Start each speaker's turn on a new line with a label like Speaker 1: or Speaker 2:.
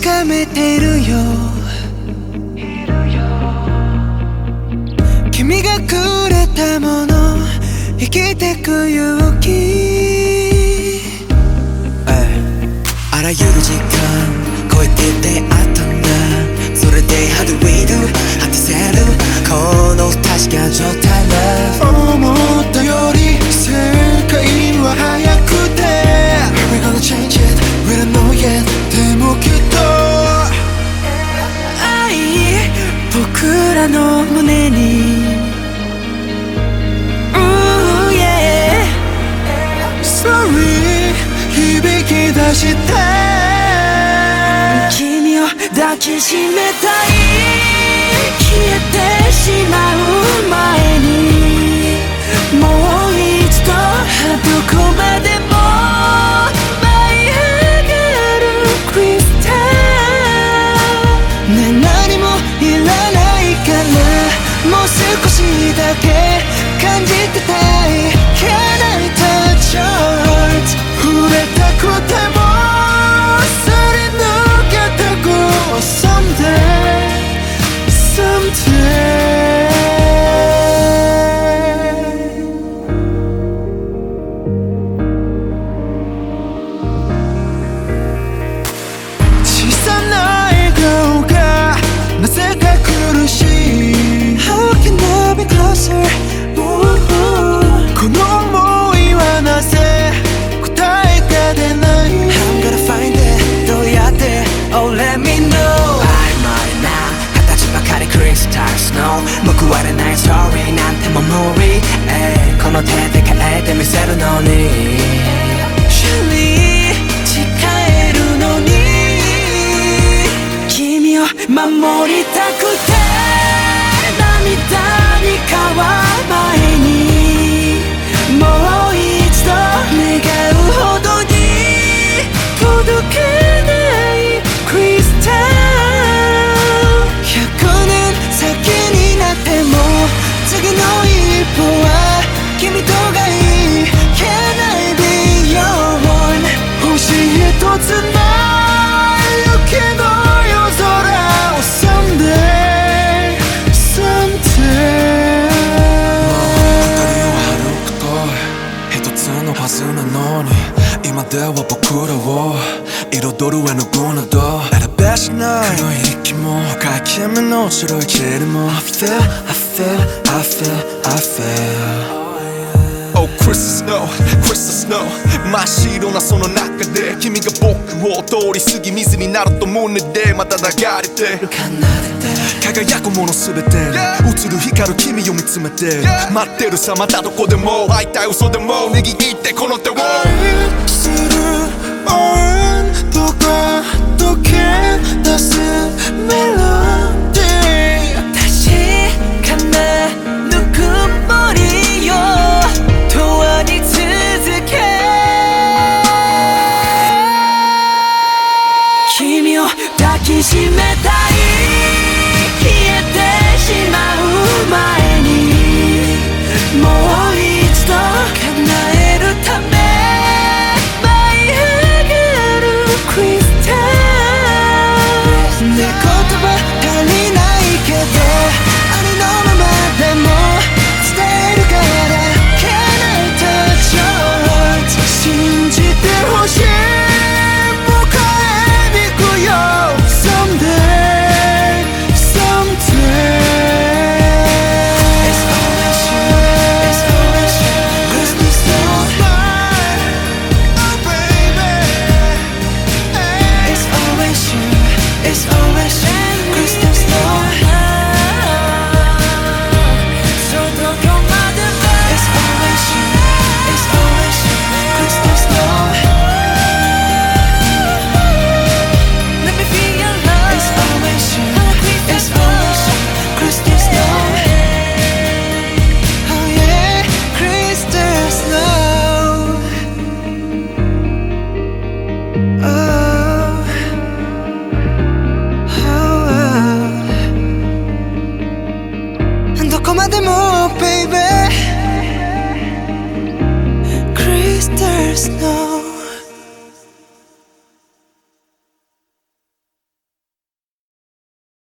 Speaker 1: かめているよ。君がくれたもの生きてく勇気。
Speaker 2: らの
Speaker 1: 胸に。Ooh, yeah. Sorry 響き出して。君を抱きしめたい。この
Speaker 2: 手で変えてみせるのに。
Speaker 1: 趣味誓えるのに。君を守りたい。
Speaker 3: では僕らを彩る絵の具など選べしない黒い息もかき闇の白いチリも I feel, I feel, I feel, I feel Oh Chris Snow, Chris Snow. 真っ白なその中で君が僕を通り過ぎ水になると胸でまた流れてる輝くもの全て映る光る君を見つめて待ってるさまたどこでも会いたい嘘でも握ってこの手を